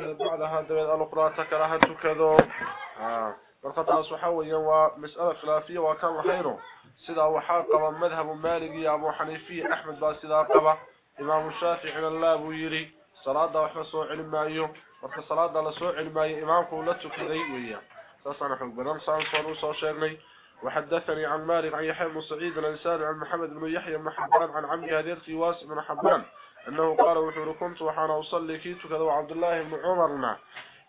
بعد هذا الاقراط كرهت كذا فرقت اصحويا ومساله خلافيه وكان خيره سدا وحاق مذهب مالك ابو حنيفه احمد بن سدا قبا امام الشافعي ان الله يري صلاه وحصو علم مايو وفي صلاه لا سو علم ماي امامك لا تشكري ويا صرح البرام صار صار وشرني وحدثني عن مالك عن يحيى بن سعيد الانصاري عن محمد بن يحيى بن حبان عن عمي هذير في واس بن حبان أنه قال وحور كنت وحنا أصلي كيت كذا وعبد الله بن عمرنا.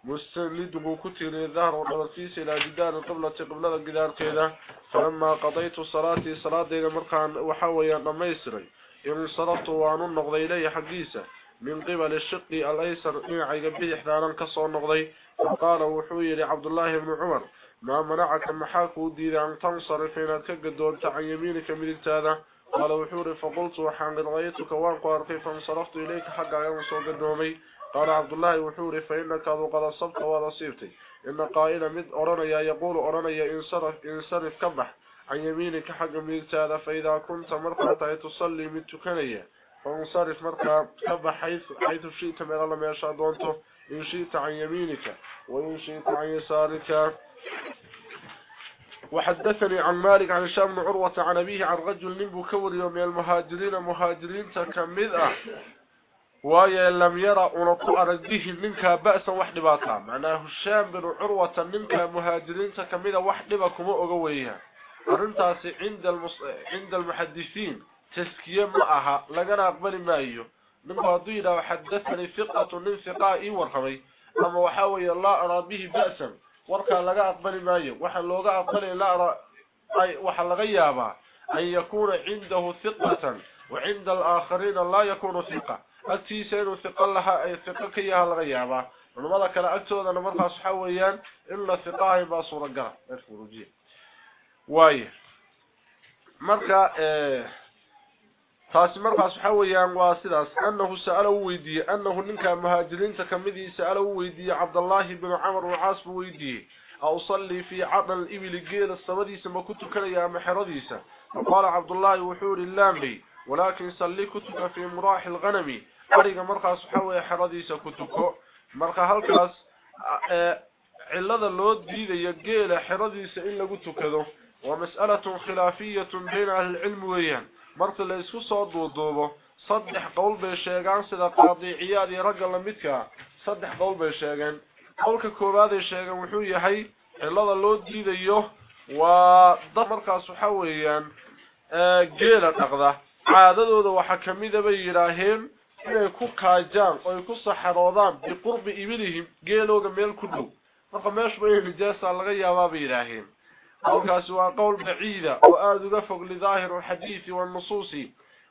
مستند كتير الظهر ودرتيس إلى جدار قبلة قبلة جدار كذا. فلما قضيت صلاتي صلاة دينا مرقان وحاويا نميسري. إن صرفت وأن النقضي إلي حقيسة من قبل الشق الأيسر إن عيقبه إحدانا كسو النقضي فقال وحوي لعبد الله بن عمر. ما منعك محاك وديد عن تنصرف إن تقدون عن يمينك من هذا قال وحوري فقلت وحان رغيتك وان قارقي فانصرفت إليك حقا يوم سوق النومي قال عبد الله وحوري فإنك أبو قد صبت ونصيبتي إن قائلا مد أرنيا يقول أرنيا انصرف, انصرف كبح. عن يمينك حق ميلت هذا فإذا كنت مرقى تصلي من تكنية فانصرف مرقى كبح حيث, حيث شئت من الله ما يشاء دونته إن شئت عن يمينك وإن شئت عن يسارك. وحدثني عن مالك عن هشام بن عروة عن أبيه عن رجل نبو كور يوم المهاجرين مهاجرين تكمذة ويا لم يرى ونطو أرده منك بأسا وحدباتا. معناه هشام بن عروة منك مهاجرين تكمذة وحدبكم أغويها أرنتاس عند, المص... عند المحدثين تسكية معها. لقنا أقبل ما أيه من قضينا وحدثني ثقة من ثقائي ورخمي أما وحاوي الله أرى به بأسا. Warka laga aqbali maayo waxa looga aqbalay la ay waxa laga yaabaa an yakuna indahu thiqatan wa inda al-akharin la yakunu thiqa agtiisa inuu thiqa laha ay thiqa ka yahay laga yaabaa culimada kale agtoodana markaas waxa weeyaan in la thiqahay baa suuragal furuji waaye marka taasi markaas waxa weeyaan waa sidaas annahu sa'ala weydiye annahu ninka muhaajiriinta kamidii sa'ala weydiye Abdullah ibn Umar wa Aas weydiye aw salli fi 'adl al-ibil geela sabadiisa ma kuntu kaliya ama xiradiisa qala Abdullah wuxuu lillahi walakin salli kutuka fi murah al-ghanami ariga markaas waxa weeye xiradiisa kutuko marka halkaas cilada loo diidayo geela xiradiisa in lagu tukado waa mas'alatun khilaafiyatun bayna ahli al-ilm weeyaan marka la isku soo duuduubo saddex qowl bay sheegaan sida qaadiciyaad iyo ragga la midka saddex qowl bay sheegeen qowlka koowaad ay sheegeen wuxuu yahay cilada loo diidayo waa dad markaas waxa weeyaan geela dhaqda caadadooda waxa kamida bay yidhaaheen inay ku kaajaan oo ay ku saxaroodaan biqurbi ibilihim geelooga meel ku dhow marka meeshuba inay nijaasa laga yaabaa bay yidhaaheen قولكاس وقول بعيدة وآذ فوق لظاهر الحديث والنصوص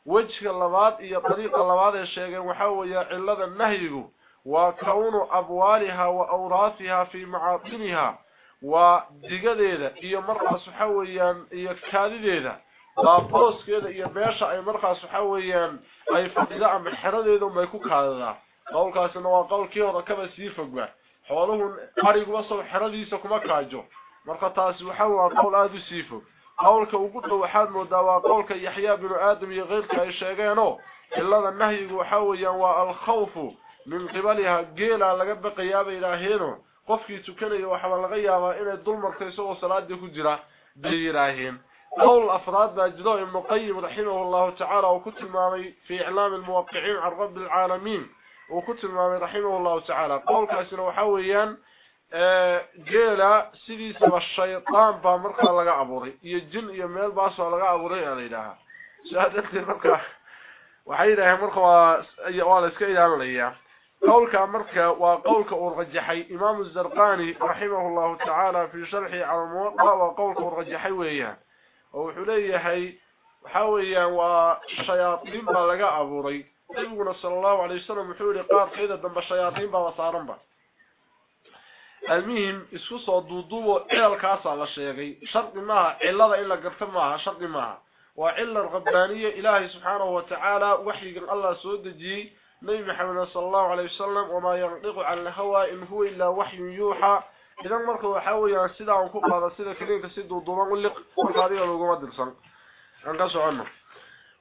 وجه اللباد إيا طريق اللباد الشيء وحاوية علة النهي وكون أبوالها وأوراثها في معاطنها ودقديدة إيا مرقى سحويا إيا كاديدة دابوس كده إيا بيشا أي مرقى سحويا أي فقداء من حرديدة ما يكون كذا قولكاس إنه قول كيورا كما سيفق حوالهم قريق وصل حرديسة كما كاجو marka taasi waxa waa qowl aad u siifo qowlka ugu dhow waxaad moodaa waa qowlka yaxya bin aadam iyo qeyrka ay sheegeeno ilada nahyigu waxa weeyaan waa al-khawfu min qibaliha geela laga baqayaa bay ilaaheeno qofkii tukanayo waxa laga yaabaa inay dul martay isagoo salaadii ku jira bay jiro ibn qayyim rahimahullahu ta'ala oo ku tilmaamay fi i'lam al-muwaqqi'in 'an rabb al-'alamin oo ku tilmaamay rahimahullahu ta'ala qowlkaasina waxa weeyaan جيلا سيدي سوى الشيطان با مركا لغا عبوري إيه جن إيه ميل باسوى لغا عبوري علي لها شهادة مركا وحيدا هي مركا وإيوال اسكي دان لي قولك مركا وقولك أرغجحي إمام الزرقاني رحمه الله تعالى في شرحي على الموقع وقولك أرغجحي ويها وحليا هي حاويا وشياطين با لغا عبوري أيونا صلى الله عليه وسلم حولي قار خيدا دنبا شياطين با وصارنبا المهم اسوس ودودو ايل كاسا لا شيغي شرط ما علل إلا غبت ما شرط ما. وعلل الربانيه اله سبحانه وتعالى وحي الله سودجي نبي محمد صلى الله عليه وسلم وما يرضق عن الهوى إن هو إلا وحي يوحى. اذا مركه waxa waya sida aan ku qaado sida kaleenka si duuduban u liq qadiyo lagu madirsan anka soconno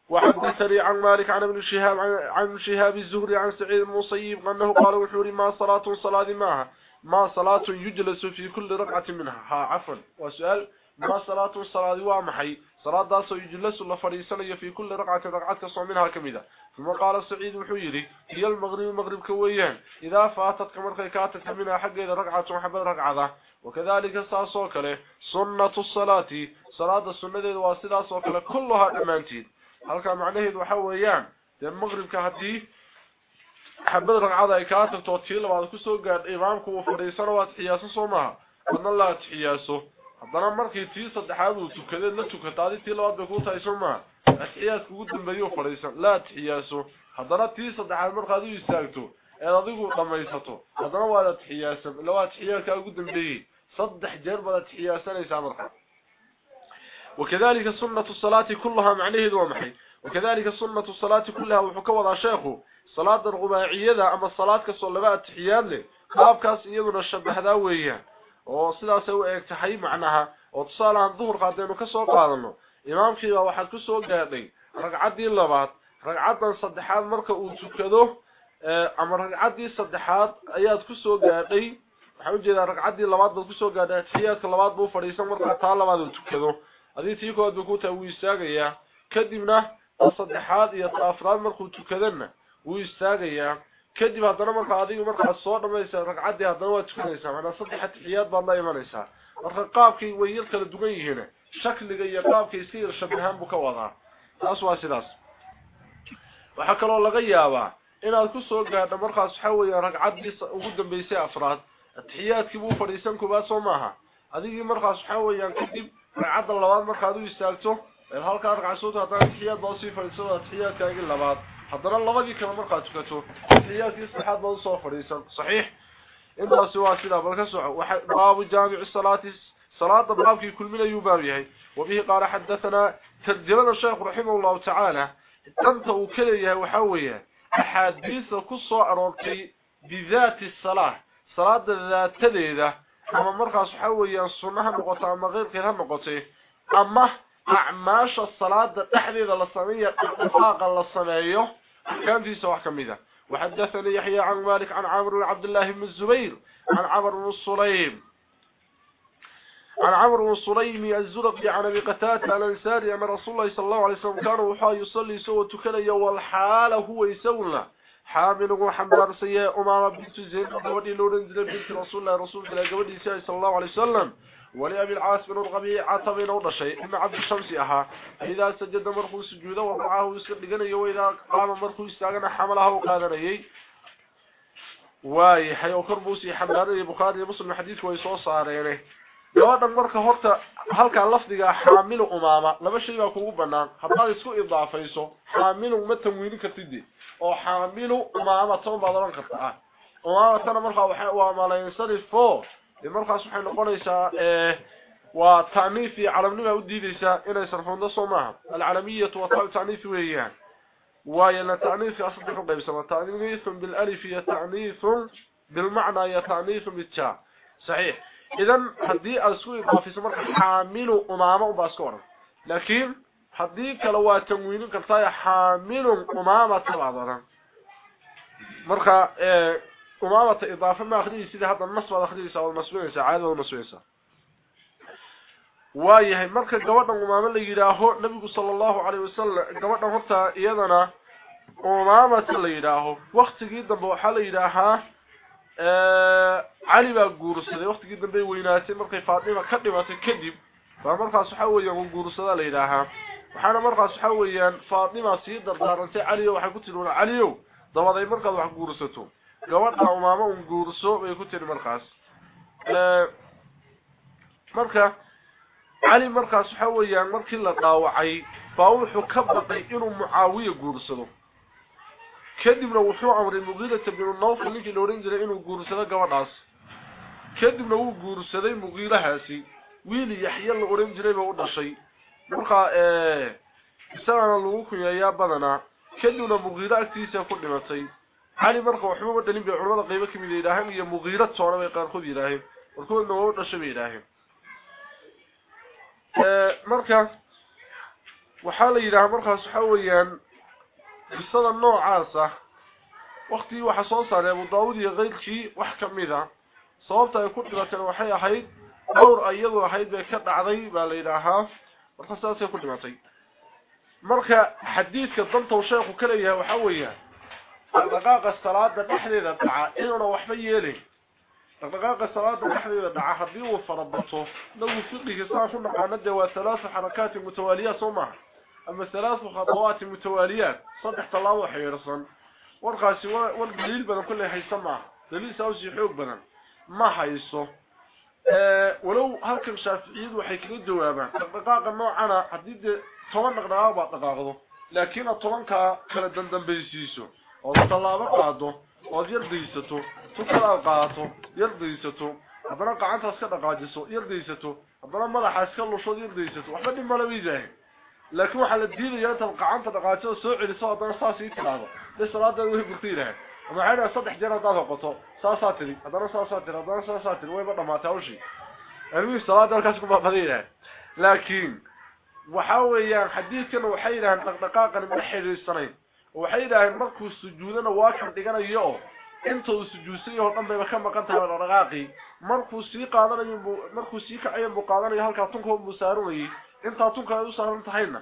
وحد سريع عن مالك عن ابن شهاب عن شهاب الزهري عن سعيد المصيب أنه قال وحوري ما صلاة صلاة معها ما صلاة يجلس في كل رقعة منها. ها عفوا. وسؤال ما صلاة صلاة وامحي صلاة داس يجلس لفريسان في كل رقعة رقعة كسو منها كميدة ثم قال سعيد وحيري هي المغرب المغرب كويان. إذا فاتت كمرقى كاتت منها حق إذا رقعة وحبل رقعة وكذلك ساسو كله سنة الصلاة صلاة السنة واسدة سوكله كلها أمانتين. هل كان معناه de maghribka hadii xabad ragcada ay ka tagto tii labaad ku soo gaadh imaamku uu fadhiisano waa xiyaaso Soomaa adna la xiyaaso hadana markii tii saddexaad uu tukaday la tukataadi tii labaad bay ku tahay Soomaa xiyaasku ugu dambeeyo fadhiisan la xiyaaso hadana tii saddexaad markaad u istaagto ee adigu dhamaysato hadana waa la xiyaasan labaad xiyaarka ugu dambeeyay صدح جرب الاتحياسان يسامرها وكذلك سنة الصلاة كلها معنيه ذو محي وكذلك سنة الصلاة كلها وحكوضها شيخه صلاة الرباعية أما الصلاة كالصلباء التحيان له قاب كاس إيضنا الشبه ذاوية وصلا سوء اكتحي معناها وتصال عن ظهر قادين وكسو قادنه إمام كيبا واحد كسو قادين رقعد دي اللبات رقعد صدحات مركة وتكذو أما رقعد دي صدحات أياد كسو قادين waxaan u jeedaa ragcaddii labaad baad ku soo gaadhaa xiyaadka labaad buu fadhiisan markaa taa labaad uu tukado. Adii tii koowaad ku taa wuu kadibna saddexaad iyo afraad markuu tukadana wuu istaagayaa kadib haddana markaa adigu markaa soo dhamaysa ragcaddii haddana waa tukanaysaa macnaa saddex atixiyaad baad la imanaysaa marka qaabkay way yar kala duwan yihiin shakliga iyo qaabkay iska yar shabahaan buu ka wadaa taas waa sidaas waxaa kaloo laga yaabaa inaad ku soo gaadho markaas waxa weeye ragcaddii ugu dambeysay afraad atixiyaadkii buu fadhiisan kubaad soo maaha adigii markaas waxa weeyaan kadib ragcadda labaad markaad u istaagto halkaa ragcasood haddana atixiyaad baa usii fadhiisan atixiyaadkaagii labaad حضر الله وجهك من مرقى تكتو. حياتي يصبح هذا الصوف ريسان صحيح. إلا سوى سلا بلك سوى باب جامع الصلاة صلاة باب في كل من يبابيه وبه قال حدثنا تدرنا الشيخ رحمه الله تعالى. تنته كليه وحويه. أحاديث كصة أروركي بذات الصلاة. صلاة ذات تليده أما مرقى سحويه صنها مغطى أما غير كلها مغطى أما acmaasha salaada dhexdeeda la sameeyo dhaqaaqa la sameeyo axkaamtiisa wax kamid ah وحدثني يحيى عن مالك عن عمرو بن عبد الله بن الزبير عن عمرو بن الصليم عن عمرو بن الصليم الزرقي عن أبي قتادة الأنصاري أن رسول الله صلى الله عليه وسلم كان وحا يصلي سوى تكلي والحال هو يسوى حامل وحمار سيئة أمامة بنت زيد قبل لورن بنت رسول الله رسول الله صلى الله عليه وسلم. ولأبي العاس بن الغبي عطبين ونشي إما عبد الشمس أها. إذا سجد مرخو سجوده ورعاه ويسرقنا وإذا قام مرخو يستاقنا حملها وقادنا واي حيو كربوسي حمداني بخاري مصر الحديث ويصوى صاريني يوانا مرخو هورتا هلكا لفدقا حامل أماما لما شيء يقول بنا هبقى يسكو إضافيسو حامل ومتموينك تدي أو حامل أماما طبعا ضران كرتا انا تنا مرخو وحيو أماما لينصرف فور markaas waxay noqonaysaa ee waa taaniif iyo calamnima u diidaysaa inay sarfundo Soomaa al-alamiyatu wa ta'niif weeyaan bil alif ya ta'niif bil ma'na ya ta'niif bil ta صحيح hadii asku idaafiso marka xaamilu umaama u baasko oran laakiin hadii kala waa tanwiinin kartaa xaamilu umaama nasba akhriyiisa oo masbuuciisa caadada oo masbuuciisa waayahay marka gabadhan umaama la yiraaho nabigu sallallahu alayhi wasallam gabadhan horta iyadana umaamata la yiraaho waqtigii dambe waxa la yiraahaa ee ali baa guursaday waqtigii dambe weynaatay markay Fatima ka dhimatay kadib baa markaas waxa weeyaan uu guursada la yiraahaa waxaana markaas waxa weeyaan Fatima sii dardaarantay ali waxa ku tiri ali dabaday markaad wax guursato tiri markaas ee marka ali markaas waxa weeyaan markii la dhaawacay baa wuxuu ka baqay inuu muaawiya guursado kadibna wuxuu amray muqiila ibn nawfal ninkii la oran jiray inuu guursado gabadhaas kadibna uu guursaday muqiilahaasi wiil yaxya la oran jiray baa u dhashay marka ee isagana lagu kuyeeyaa badana kadibna muqiila agtiisa ku dhimatay ali marka waxba dhalin bay culimada qaybo kamid yiraahdeen iyo muqiila toona bay qaar ku yiraahdeen warkoodna waa dhashay bay yiraahdeen ee marka waxaa la yidhaha markaas waxa weeyaan qisada noocaasa waktigii waxa soo saaray abu daawud iyo keyrkii wax kamid a sababta ay ku dhimateen waxay ahayd dhowr iyadu ahayd bay ka dhacday baa la yidhaahaa marka saasay ku dhimatay marka xadiidka danta uu sheekhu ka leeyahay waxaa weeyaan دقائق الصلاة تحديد الدعاء. إذا روح بيالي دقائق الصلاة تحديد الدعاء. حديو فربطه. لو فقه صافوا معنا دواء ثلاث حركات متوالية صمع. أما ثلاث خطوات متوالية صدح طلاوة حيرصا والغاسي والقليل بنا كله حيسمع دليل ساوسي حيوك بنا. ما حيصه آه، ولو هكذا شاف عيد وحيكين الدوابة دقائق معنا حديد طوان نقنعه بعد دقائقه لكن الطوان كالدندن بيسيسه daysato haddana madaxaas ka lushood yar daysato waxba dhib mala weydahay laakiin waxaa la diidayaa intaad gacanta dhaqaajiso soo celiso haddana saas ii tilaado de salaadaada way burta yidhaha ama waxay dhaha saddex jeer haddaad hoqoto saasaa tiri haddana saasaa tiri haddana saasaa tiri wayba dhamaatay hawshii almihim salaada halkaas ku baaqada yidhaha laakiin waxa weeyaan xadiidkana waxay yidhaaheen dhaqdhaqaaqani ma xiriirsanayn oo waxay yidhaaheen markuu sujuudana waa kan dhiganayo oo inta uu sujuudsan yaho dhan bayba ka maqan tahay dhaqdhaqaaqii markuu sii qaadanayo markuu sii kacayo buu qaadanayo halkaa tunka buu saaranayay intaa tunka ay u saaran tahayna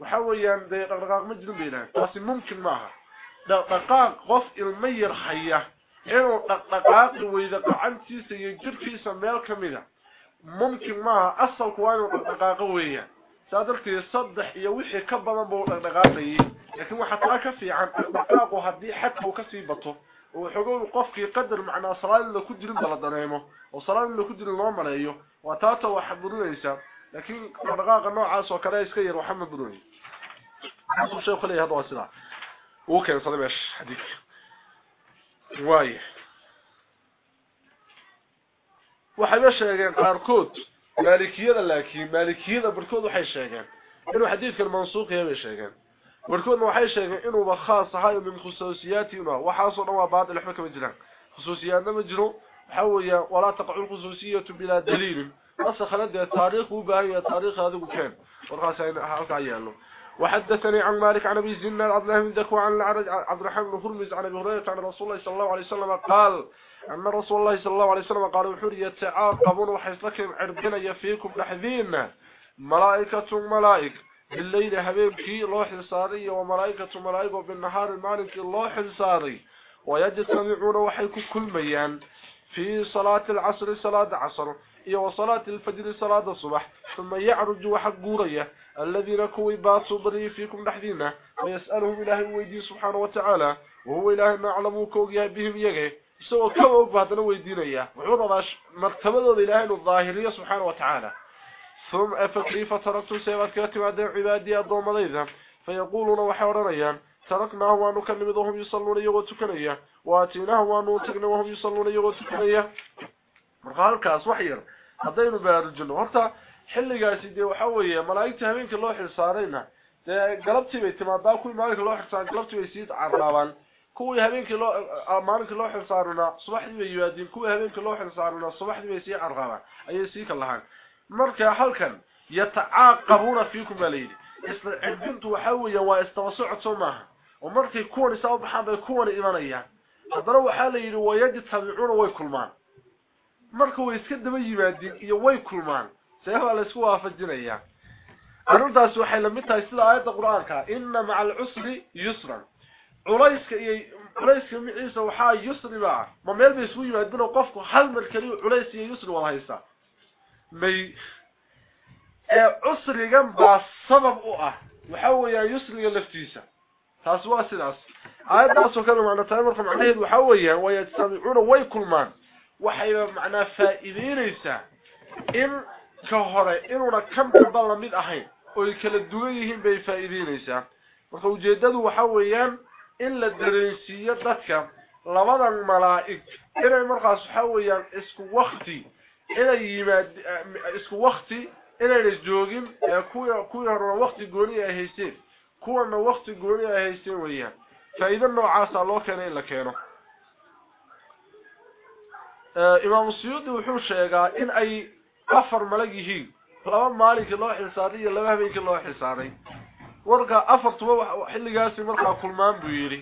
waxa weeyaan dee dhaqdhaqaaq ma jirin bay yidhaaheen taasi mumkin maaha dhaqdhaqaaq qof ilmo yar haya inuu dhaqdhaqaaqi weyda gacantiisa iyo jirkiisa meel kamida mumkin maaha asalku waa inuu dhaqdhaqaaqo weeyaan saa darteed saddex iyo wixii ka badan buu dhaqdhaqaaqayay laakiin waxaa taa ka fiican dhaqdhaqaaqu haddii xadka uu kasii bato oo xogow qofkii qadar macnaa salaad la ku jirin bala dareemo oo salaad la ku jirin loo maleeyo waa taata waxa burinaysa laakiin dhaqdhaqaaqa noocaas oo kale iska yar waxa ma burinay xasuu sheekhu leeyahay hadda waa sidaa uu keensaday meesha xadiidka waaye waxay sheegeen qaarkood maalikiyada laakiin maalikiyada barkood waxay sheegeen inuu xadiidkan mansuuq yahay bay sheegeen barkoodna waxay sheegeen inuu ba khaas ahay min khusuusiyaatiina waxaasoo dhan waa baadil waxba kama jiraan khusuusiyaadna ma jiro waxa weeya walaa taqcu lkhusuusiyatu bilaa daliilin u baahan yahay taariikh adigu keen warkaas halkaa yeelo وحدثني عن مالك عن ابي زناد عبد الله بن ذكوى عن عبد الرحمن بن هرمز عن ابي هريره عن رسول الله صلى الله عليه وسلم قال ان رسول الله صلى الله عليه وسلم قال وحور يتعاقبون وحيثلكم عربنا فيكم لحذين ملائكة ملائك. بالليل هبيبكي لوح الصاري وملائكة ملائكه بالنهار المالك لوح الصاري ويجتمعون وحيكم كل ميان. في صلاة العصر صلاة عصر. وصلاة الفجر صلاة الصبح. ثم يعرج وحقورية الذين كوي باسوا بري فيكم نحذينا ويسألهم إله ويدين سبحانه وتعالى وهو إله نعلم كوغيا بهم يغي سوى كوغ بهدنا ويدينيا وحوضا مرتبة إله الظاهرية سبحانه وتعالى ثم أفكيف تركتم سيبات كاتم عدم عبادي الضوم ذيذا فيقولون وحورنيا تركناه ونكلمهم يصلون يغتكنيا واتيناه ونوتقن وهم يصلون يغتكنيا مرقالكاس وحير haddaynu baraarujino horta xilligaasi dee waxa weeye malaa'igta habeenkii loo xilsaarayna dee galabtii bay timaadaa kuwii maalinka loo xilsaaray galabtii bay sii carraabaan. Kuwii habeenkii loo maalinkii loo xilsaarina subaxdii bay yimaadiin kuwii habeenkii loo xilsaarina subaxdii bay sii carraabaan ayay sii ka lahaan marka halkan yatacaaqabuuna fiikum baa layidhi isla cidintu waxa weeye waa istaba socod soo maaha oo markay kuwan isaa u baxaan bay kuwan imanayaan haddana waxaa la yidhi wayajtabicuuna way kulmaan marka way iska daba yimaadeen iyo way kulmaan seebaa la isku waafajinayaa arrintaasi waxay la mid tahay sida aayadda qur-aanka inna maca alcusri yusran عريسك اي عريسك عيسى وحا يسر با ما ميل بيسوي ما ادنا وقفكو حل مال كلي عريس اي يسر ولا هيسا مي اي عسر يقام با سبب أو آه وحاو يا يسر يلفتيسا تاسوا سلاس اي داسو كانوا معنا تامر فم عنيد وحاو يا ويتسامعون ويكل مان وحيبا معنا فائدين ايسا ام كهوري انونا كم تبالا ميد احين ويكالدوليهم بي فائدين ايسا وخو جيدادو وحاو inay markaas waxa weeyaan isku wakti inay yimaad isku wakti inayna joogin kuwii kuwii horena wakti gooni ay haysteen kuwana wakti gooni ay haysteen weeyaan faa'iido noocaasa loo keenay in la keeno imaam suyuudi wuxuu sheegaa in ay afar malag yihiin laba maalinkii loo xilsaaray iyo laba habeenkii loo xilsaaray warka afartuba xilligaasi markaa kulmaan buu yidhi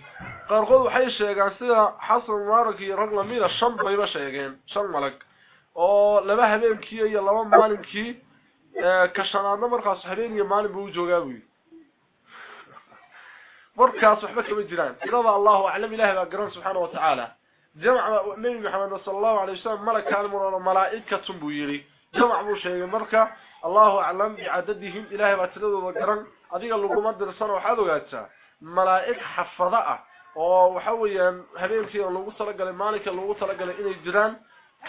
qaarkood waxay sheegaan sida xasan mubaarak iyo rag lamida shan bayba sheegeen shan malag oo laba habeenkii iyo laba maalinkii ka shanaadna markaas habeen iyo maalin buu joogaa buu yidhi markaas waxba jiraan tirada allahu aclam ilaahi baa garan subxaana watacaala jamca nebi maxamed sala allahu alay wasalam malakaan murano malaa'ikatun buu yidhi جمع بوشي مركة الله أعلم بعددهم. إلهي باتلوه وقرن. أذيك اللقو مدر السنة وحاذو قادتا ملائك حفظاء. وحويا هبين كثيرا اللقو تلقى لمالك اللقو تلقى لإني جران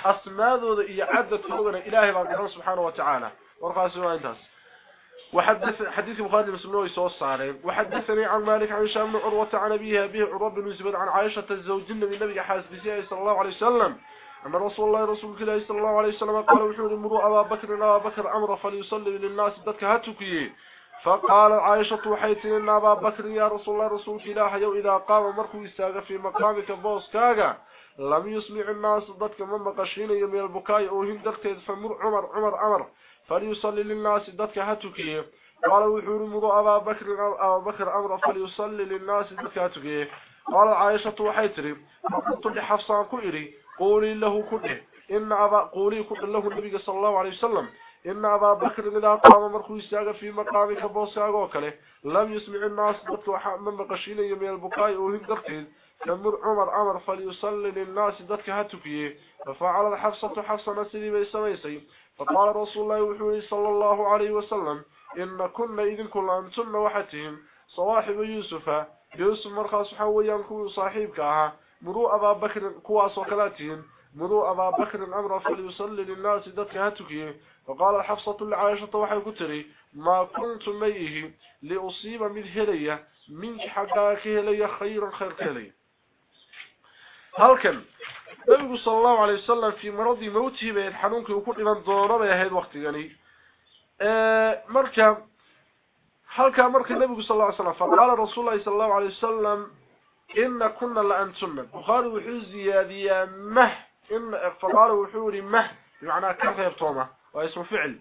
أسماذو ذي عدد حقنا إلهي باتلوه سبحانه وتعالى. ورفع سبحانه وتعالى وحدث حديث مخالد بن سمنوي صوص عليه وحدثني عن مالك عن هشام بن عروة عن ابيها به عروة بن زبد عن عائشة زوج النبي النبي حاسبيه صلى الله عليه وسلم. أن رسول الله رسول الله صلى الله عليه وسلم قال وحور مروا أبا بكر أبا بكر أمر فليصلي للناس ذاتك هاتكي فقال عائشة وحيت إن أبا بكر يا رسول الله رسول الله يو إذا قام مركو يستاغ في مقامك بوس كاغا. لم يسمع الناس ذاتك من مقشين يمي البكاء أوهن دركت فمر عمر عمر عمر. فليصلي للناس ذاتك هاتكي قال وحور مروا أبا بكر أبا بكر أمر فليصلي للناس ذاتك هاتكي قال عائشة وحيت فقلت لحفصان كئري قولي له كله إن أبا قولي كله له النبي صلى الله عليه وسلم. إن أبا بكر إذا قام مركو يستاغ في مقامك بوساغ وكله. لم يسمع الناس ذاتك من مقشين يمي البكاء وهم دركت كمر عمر عمر فليصلي للناس ذاتك هاتفيه ففعل الحفصة حفصة نسلي بيسميسي. فقال رسول الله وحوه صلى الله عليه وسلم. إن كنا إذن كل أنتن وحتهم صواحب يوسف. يوسف مرخص حويا كو صاحبك. أها مروا أبا بكر كواس وكلاتين مروا أبا بكر الأمر فليصلي للناس ذاتك هاتكيه فقال الحفصة لعائشة وحي كتري ما كنت ميه لأصيب من هلية منك حقاك هلية خيرا خير هلية هل كان النبي صلى الله عليه وسلم في مرض موته بين حنونك وكل من ضرر يا هذا الوقت يعني آه مركب هل كان مركب النبي صلى الله عليه وسلم. فقال رسول الله صلى الله عليه وسلم إن كنا لأنتم بخاري وحوز زيادية مه. إن فقال وحوري مه. بمعنى كيف يبطومه واسم فعل.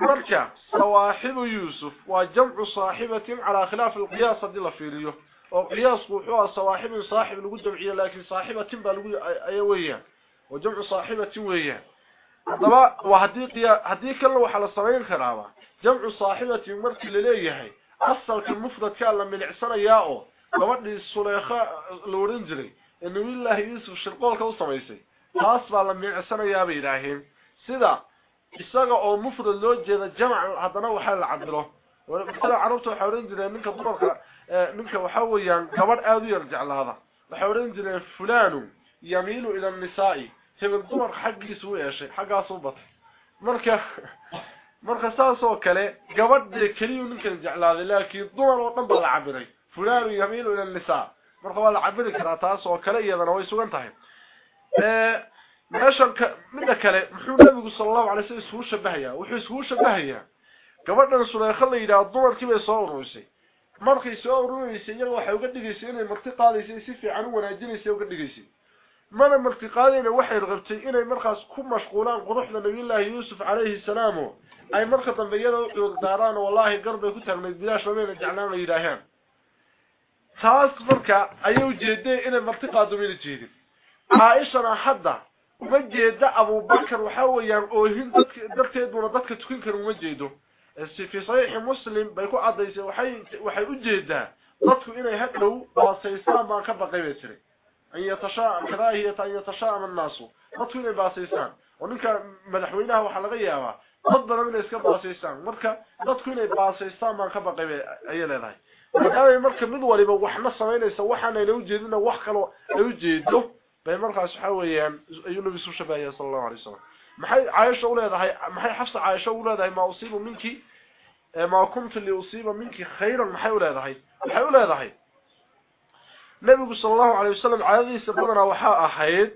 مركب صواحب يوسف. وجمع صاحبة على خلاف القياس دي لفيليه وقياس وحوى صواحب صاحب لقد جمعية لكن صاحبة لقد أيوية. وجمع صاحبة وية. طبعا وهدي كله وحل الصغير كرامة جمع صاحبة مركي لليه أصل كالمفرد كان لما العسان ياءه لمدني السليخاء الورنجري إنه الله يوسف الشرقول كوصميسي خاصة لما العسان ياء بإلهين سيدا isaga oo mufrad loo jeeda jamac hadana waxa la cabiro wala carabtu waxa oran jireen ninka dumarka ninka waxa weeyaan gabadh aad u yar jeclaada waxa oran jireen fulanu yamiilu ila nisaai hebel dumar xaqiisa u yeeshay xaqaas u batay marka marka saas oo kale gabadh kaliya ninka jeclaada laakiin dumar oo dhan baa la cabiray fulanu yamiilu ila nisaa marka waa la cabiri karaa taas oo kale iyadana way sugan tahay ee meeshan midda kale muxuu nabigu sallallahu alayhi wasallam isku shabahayaa wuxuu isku shabahayaa gabadhan suleekha la yiraahdo dumarkii bay soo ururisay markay soo ururisay iyaga waxay uga dhigaysay inay marti qaadaysay si fiican u wanaajinaysay uga dhigaysay mana marti qaadayna waxay rabtay inay markaas ku mashquulaan quruxda nabiyullaahi yuusuf calayhi salaam ay marka dambe iyada u cuurdaaraan wallahi garbay ku taagnayd bilaash labayna jeclaan la yidhaaheen taas marka ayay ujeeday inay marti qaado mayna jeedin caaishana hadda uma jeeda abubakar waxa weeyaan oohin dadka darteeduna dadka tukin kara uma jeedo في صحيح مسلم bay ku cadaysay waxay waxay u jeedaa dadku inay hadhow baasaysaan baan ka baqay tiri ay yatashaa karaahiyata ay yatashaa an-naas dadku inay baasaysaan oo ninka madaxweynaha waxa laga yaabaa dad badan inay iska baasaysaan marka dadku inay baasaystaan baan ka baqay ay leedahay maadaama marka mid waliba waxna sameynaysa waxaana u jeedina wax kale ay u jeedo bay markaas waxa weeyaan ayuu nabi soo shabaayay sallallahu alayhi wasallam maxay عائشه u leedahay maxay xafsa عائشه u leedahay ma usiibo minki ma kuntu li usiiba minki khayran maxay u leedahay maxay u leedahay nabigu sallallahu alayhi wasallam caadadiisa badana waxa ahayd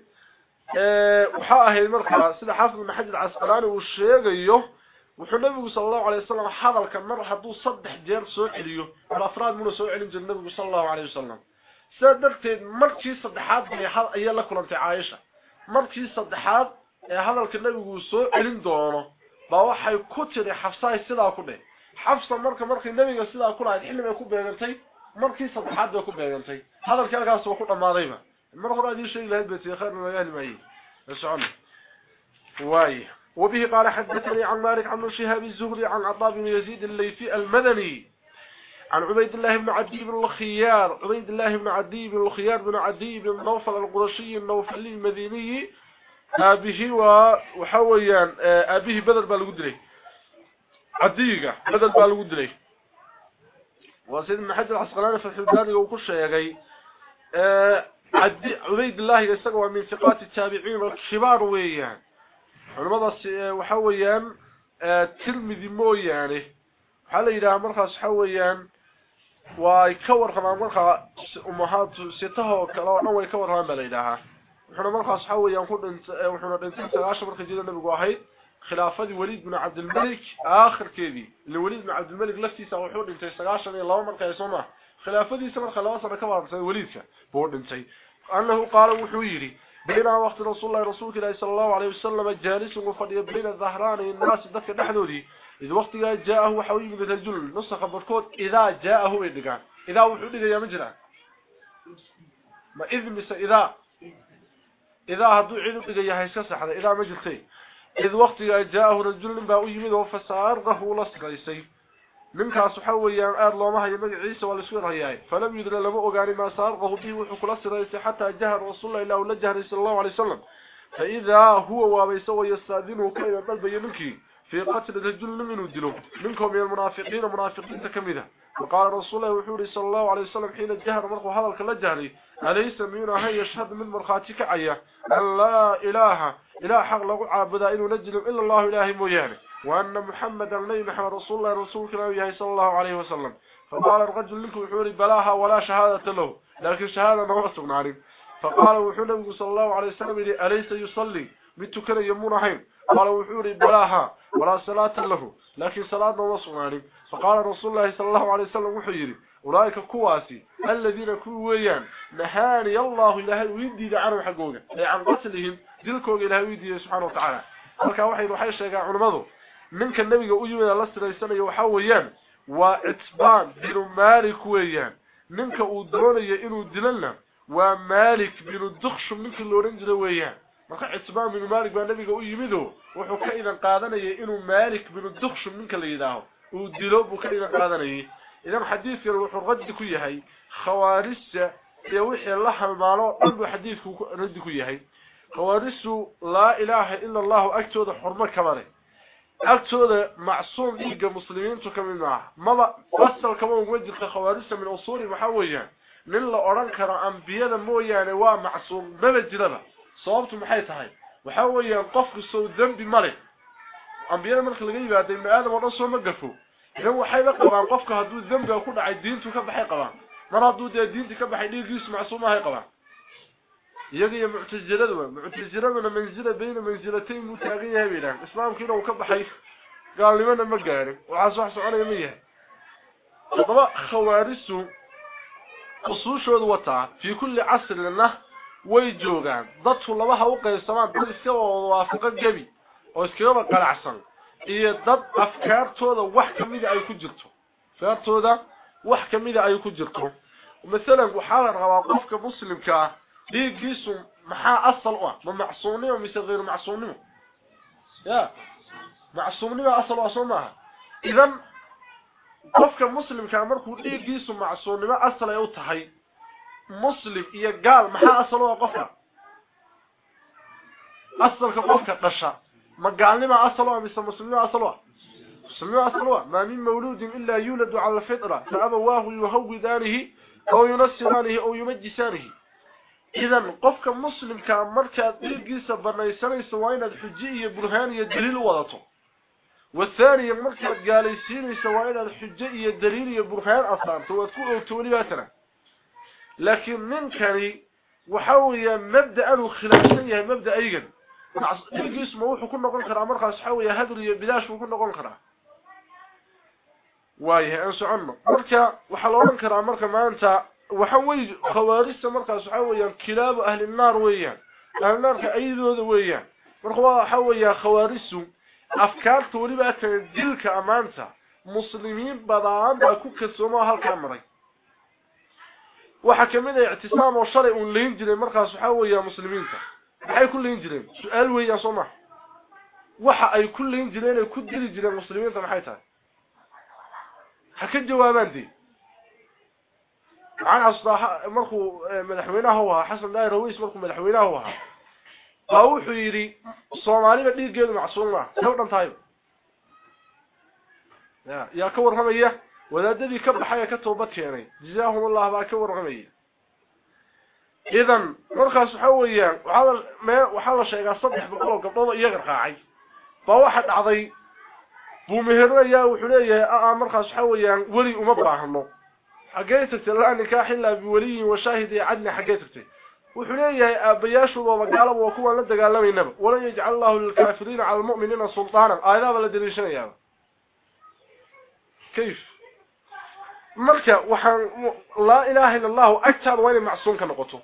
وحاها هي المرحلة سيدة حافظ المحجد العسقراني والشيغيه وحو النبي صلى الله عليه وسلم حاضر كان مرحة دو صدح جير سوحليه والأفراد منه سوحلين جل النبي صلى الله عليه وسلم سيدة نرتين مرحة صدحات من يحاض أيا لكم أنت عايشة مرحة صدحات هذا النبي سوحلين دونه بواحي كتر حفصاي سيدة كله حفصة مرحة مرحة النبي سيدة كله حلما يكون بيغلتي مرحة صدحات بيكون بيغلتي هذا الكلام سوحلنا ما ضيبه hore adii shay lahayd bay khayr ma yaali maayay socon واي. وبه قال حدثني عن مالك عن شهاب الزهري عن عطاء بن يزيد الليثي المدني عن عبيد الله بن عدي بن الخيار. عبيد الله بن عدي بن الخيار بن عدي بن نوفل القرشي النوفلي المديني. أبيه وحويا أبيه بدل بالقدري عديقة بدل بالقدري وسيد من حد العسقلاني في الحداني وكل شيء عبيد الله يسقوا من ثقات التابعين والكبار ويان. علمات وحويان آه، تلمذي مو يعني حالا إذا عمرها سحويان ويكور خمان مرها أمهات ستها وكلاوان ويكور خمان بليلها وحنا مرها سحويان آه، وحنا بنتين سلاشة مرخي جيدا نبقى واحد خلافة وليد بن عبد الملك آخر كيدي. اللي وليد بن عبد الملك لفتي سحويان انتين سلاشة الله مرخي يسمى خلافة سمرخي الله سمرخي وليدك بورد انتين qaala wuxuu yiri بين وقت رسول الله رسولك الله صلى الله عليه وسلم جالس وفدي بين الظهران الناس دك دحدودي اذا وقت جاءه وحوي من الجل نسخ بركود إذا جاءه يدغان إذا وحو دغيا مجرا ما إذ مس إذا. إذا هدو عيد دغيا هيسا صحده إذا ما جرتي إذ وقت جاءه رجل با يمد وفسارغه لسقيسي ninkaas waxa weeyaan aad looma hayo magaciisa wala isku raayay falam yidra lama ogaani ma saarqahu bi wuxuu kula siraysay hatta jahar rasuulullaahi ilaahu la jahray sallallahu alayhi wasallam fa idha huwa wabaysa wa yastadinu kayda dalbay minki fi qatl rajul min dilu minkum min munafiqin munafiqin kamida وقال رسول الله وحوري صلى الله عليه وسلم حين الجهر مرخو هذا الكلا جهري أليس مينا هي يشهد من مرخاتك عيا أن لا إله إله حق لغو عابدا إنه نجل إلا الله إله مويانه وأن محمد النبي محمد رسول الله رسول الله صلى الله عليه وسلم. فقال الرجل لكم وحوري بلاها ولا شهادة له. لكن شهادة نوصف نعرف. فقال وحوري صلى الله عليه وسلم أليس يصلي؟ متكنا يمون حين؟ قال وحوري بلاها ولا صلاة له. لكن صلاة نوصف نعرف. فقال رسول الله صلى الله عليه وسلم وحيري أولئك كواسي. الذين كويان. نهاني الله إلهي ويدي عنهم حقوقا أي عن قتلهم دلكوغ إلهي ويدي سبحانه وتعالى. halka waxay waxay sheegaan culimadu منك النبي يؤيمن الله سنيسان يوحاوه يان وإتبان بن مالك ويان. منك أدرون يئنوا دلالنا ومالك بن الدخش منك اللورنج ويان. منك إتبان بن مالك بن النبي يؤيمنه وحكا إذا قادنا يئنوا مالك بن الدخش منك اللي يداه ودلوب وكا إذا قادنا يئ إذا الحديث يروح رد كيهي خوارسة يوحي الله المالو أنه حديث رد كيهي خوارسة لا إله إلا الله أكتوذ حرمك مالك أكتوذة معصوم إيقى المسلمين تكمل معه ماذا؟ أصل كمان وجد خوارسة من أصولي المحاوية من الله أرانك رأنبياء الموية يعني واه معصوم. ماذا جلبه؟ صوابته محايته هاي. محاوية ينقف قصو الذنب مالك أنبياء الملك الغيبة هذا إما آدم ورسوه مقفوه لو حي لقبا انقفك هدو الذنب يكون عدينتو كبحي قبا. مرادو دي الدينتو كبحي ليه قيس معصومة هاي قبا. يجي معتزلة ذو معتزلة ولا منزلة بين منزلتين متغيره بينه الاسلام كده وكبحي قال لي ما قاري وعاصح صونه يمية. طبعا خوارس خصوصو وتا في كل عصر لنا ويجوغان ضد لبها وقيسمان ضد سوا وافق جبي أو اسكيوما قلعسن اي ضد أفكار تودا واخ كميده أي كوجيرتو فارتودا واخ كميده أي كوجيرتو مثلا وحال رواقفك مسلم كان دي قسم محا أصل أوه من معصوني ومسا غير معصومين يا. معصومين أصل أصومها إذن قفك مسلم كامركو دي قسم معصوني ما أصل يوتحي مسلم إيا قال محا أصل أوه أصل كقفك قشا. ما قالني ما أصل أوه مسا مسلمي أصل أوه مسلمي أصل أوه ما من مولود إلا يولد على الفطرة. فأبواه يهوي داره أو ينسرانه أو يمجسانه إذا قفك مسلم كان مركز إلقيس برنيساني سوائنا الحجية برهانية دليل وضطه والثاني مركز قاليسيني سوائنا الحجية دليل برهان أصلا تقول أو تولياتنا لكن من كان وحاول مبدأ أنه خلافية مبدأ ku noqon karaa markaas waxa weeye hadal iyo bilaash uu ku noqon karaa waayahay aan soconno marka waxaa la odhan karaa marka maanta وحوي خوارجته مرقس حوي يعني الكلاب أهل النار ويا أهل النار أي دود ويا مرخوا حوي خوارجته. أفكار توري بأت ذلك امانته مسلمين بدان باكو كسوما هلكمري وحكمنا اعتصام وشرع لين جري مرقس حوي مسلمين حي كل لين جري سؤال ويا صمح وحا أي كل لين جري كدري جري مسلمين ما حيتها حكي جوابان دي. عن أصلاح مرخو آه، مدحوينه هو حسن داير رويس مرخو مدحوينه هو. باو خيري الصومالي بديل جيد معصومة. لو دنتايب يا يا كور رميه ولا ددي كبحايه كتوبت يعني جزاهم الله با كور رميه اذا مرخص حويا وحال ما وحال شيغا صدح بقول قبضة يغرق عاي فواحد عضي. بومهريا وحلية آه مرخص ولي وما حقيقته لا نكاح إلا بولي وشاهد عدل حقيقته. وحليه أبياش وبقالوا وكو لا دغالمين ولا يجعل الله للكافرين على المؤمنين سلطانا. آه، أيضا بلا دليشن يا كيف؟ مركة وحن لا إله إلا الله أكثر ولا معصوم كما قلت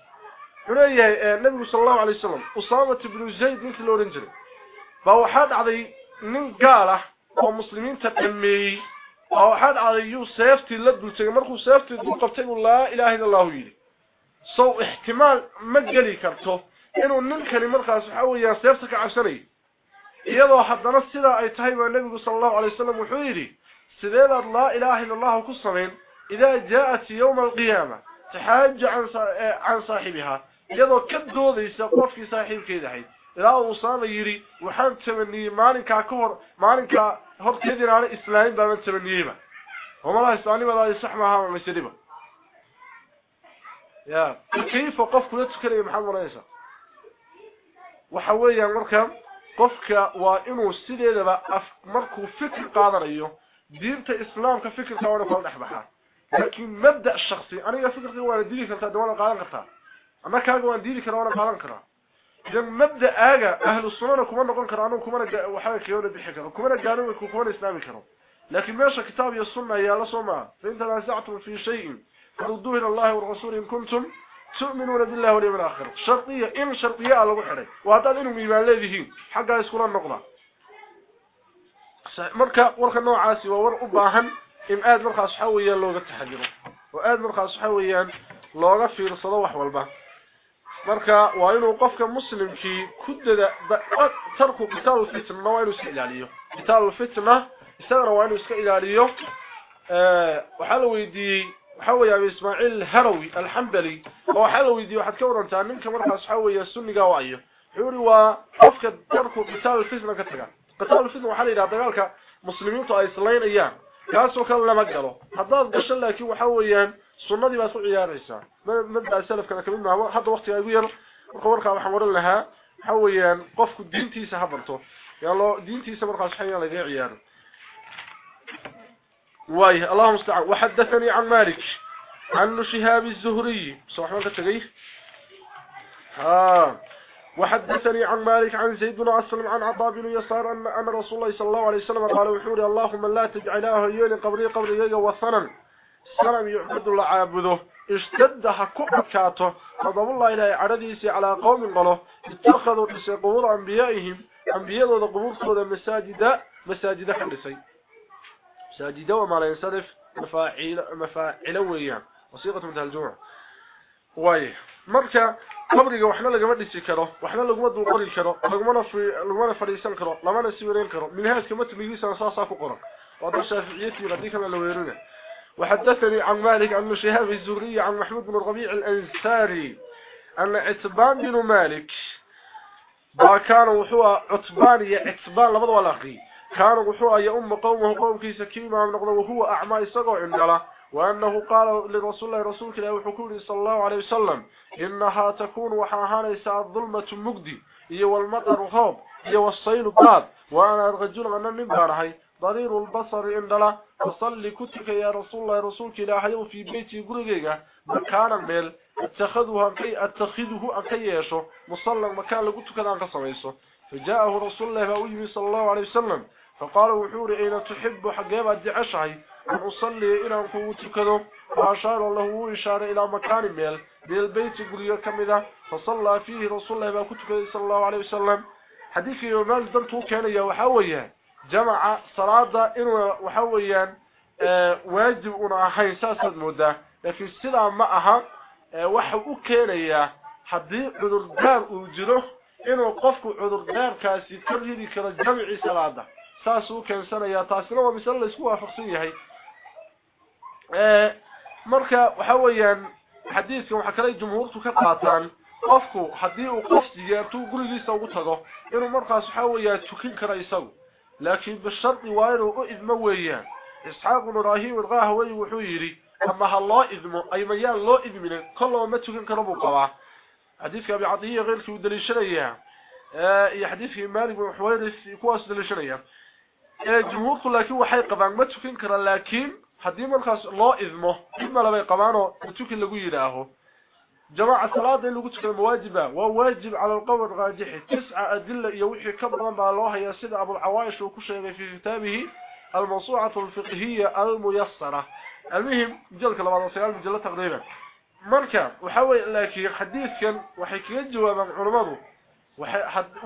حليه آه، النبي صلى الله عليه وسلم اصابه بن زيد مثل اورنجري فهو حد عدي من قالة ومسلمين تقميه أو حد عليو سيفتي لدلتي مركو سيفتي دو قبتي لا إله إلا الله يلي. سو احتمال ما قالي كرتو. انو ننكر لمركا سحاوه يا سيفتك عشري. يضو حدنا السيدة أي تهيب النبي صلى الله عليه وسلم وحيري. سيدة لا إله إلا الله كسرين. إذا جاءت يوم القيامة تحاج عن, سا... عن صاحبها. يضو كدو ذي سيقوف في صاحبك اذا لا وصال يري. وحان تمني مالكا كور مالكا كذين على إسلام بمن تمنيه وما إسلامي ولا يسحمها ما مسلمة يا كيف وقف كل تكلم محمد رئيسا وحويا قفك وإنه السيدة بقى مركو فكر قادر أيوه دينta islaamka fikirka waa kala dhaxbaxa laakiin mabda shakhsi aniga fikirka waa diili kartaa dawada qaadan kartaa ama kaaga waan diili karaa waan qaadan karaa جم مبدأ آغا أهل السنة كما نقول كرانو كما وحا كيو بخي كرو كما غانو كوكو إسلامي كرو لكن ماشي كتاب السنة يا لا سما فانت لازعتم في شيء فردوه إلى الله والرسول إن كنتم تؤمنوا بالله واليوم الآخر. شرطية إن شرطية على وخره وهذا إنه ميبالد هي حقا اسكول نقضا marka warka noocaasi waa war u baahan in aad markaas xawiye looga taxdiro oo aad markaas xawiyaan looga fiirsado wax walba marka waa inuu qofka muslimkii ku dada tarku qitaal fitna waa inuu iska ilaaliyo qitaal fitna isagana waa inuu iska ilaaliyo ee waxa la weydiiyay waxa weeyaan Ismaaciil Harawi al-Hanbali waxa la weydiiyay waxaad ka warantaa ninka markaas waxa weeyaan sunniga waayo xuri waa qofka tarku qitaal fitna ka tagaa قتال الفتن waxaa la yiraahdaa dagaalka muslimiintu ay islaynayaan kaasoo kale lama galo haddaad gasho laakiin waxa weeyaan sunnadii baa soo ciyaaraysaa mabda salafka kamid ma hadda waqtiga ugu yar warka waxaan waran lahaa waxa weeyaan qofku diintiisa ha barto yaa loo diintiisa markaas waxa laga ciyaaro واي اللهم استعان وحدثني عن مالك عن شهاب الزهري صح ما تغي ها وحدثني عن مالك عن زيد بن أسلم عن عطاء بن يسار أن رسول الله صلى الله عليه وسلم قال وحوري اللهم لا تجعلاه يولي قبري قبري وثنا سلام يعبد الله عابده. اشتدها كؤكاته قضب الله إلهي عرديسي على قوم قلوه. اتخذوا لسي قبور أنبيائهم. أنبياء ذو قبور صدى مساجد مساجد حرسي مساجد وما لا ينسرف مفاعل, مفاعل ويا وصيقة منتها الجوع. وايه مركة قبرك وحنا لقمت لسيكره وحنا لقمت بقري الكره لقمنا فريسان كره لما نسيبرين كره من هاتك متميزان صاصا فقره وضع شافعيتي رديك من الويرونه وحدثني عن مالك عن شهاب الزهري عن محمود بن الربيع الأنساري أن عتبان بن مالك كان وحوى عتبان يا عتبان لبض ولا أخي كان وحوى يا أم قومه قوم كيس كيما وهو أعمى يسقع عندنا. وأنه قال لرسول الله رسولك الله وحكوله صلى الله عليه وسلم إنها تكون وحاهانيس الظلمة مقدي إيه والمطر غاب إيه والصيل باد وأنا الرجل أن النبارهي ضرير البصر عندنا. فصلي كتك يا رسول الله رسولك إلهي في بيتي قرقيقة مكانا ميل اتخذها كي أتخذه أكي يشو. مصلى مكان لقتك ذا قصميسه فجاءه رسول الله فأويه صلى الله عليه وسلم. فقال وحوري أين تحب حقيبة دعشعي أن أصلي إلى أن كذو فأشار له إشارة إلى مكان ميل بالبيت قرية كمذا. فصلى فيه رسول الله ما كتك صلى الله عليه وسلم. حديث يومال دمته كان يوحاوية. جمع صلاة ان وحويا آه، واجب أن احي ساسد مودا لكن السلعة معها أها آه، وحو كينيا حدي عذر دار أو جرو ان قفك عذر دار كاسي تريدي كلا جمع صلاة. ساسو كان سنيا تاسلو ومثل الله اسكو افقسن يحي marka waxa weeyaan hadiiska waxa kale jumuurtu ka qaataan qofku hadii uu qof siyaato gurigiisa ugu tago inuu markaas waxa weeyaa idmo weeyaan isxaaq ibn raahim al-qahwi wuxuu yiri ama ha loo idmo ay mayaan loo idmin kollo ma tukin karo buu qabaa xadiidka abi cadiya qeyrkii uu daliishanaya iyo xadiidkii maalik ibn xuwayris kuwaas daliishanaya jumhuurku laakiin waxay qabaan ma tukin kara laakiin haddii markaas loo idmo idma labay qabaanoo tukin lagu yidhaaho جماعة صلاة اللي قلت كلمة واجبة وواجب على القول الراجح. تسعة أدلة يوحي كبرا مع الله يا سيد أبو العوايش وكشيغ في كتابه الموسوعة الفقهية الميسرة. المهم جلك لبعض السيال مجلة تقريبا مركا وحاول لكن حديث كان وحي كيجوا من علماته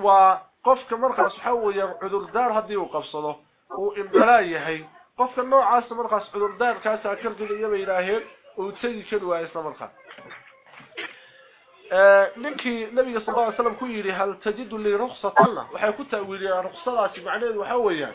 وقفك مركز حاول عذر دار هدي وقفصده وإمدلايهي قفك النوع عاصم مركز عذر دار كاسا كرد اليوم إلهي وتسيد كدوا يسنا مركز ninkii nabiga sallallahu alayhi wasallam ku yiri hal tajidu li rukhsatan waxay ku taawiiliyaan rukhsadaasi macnaheedu waxa weeyaan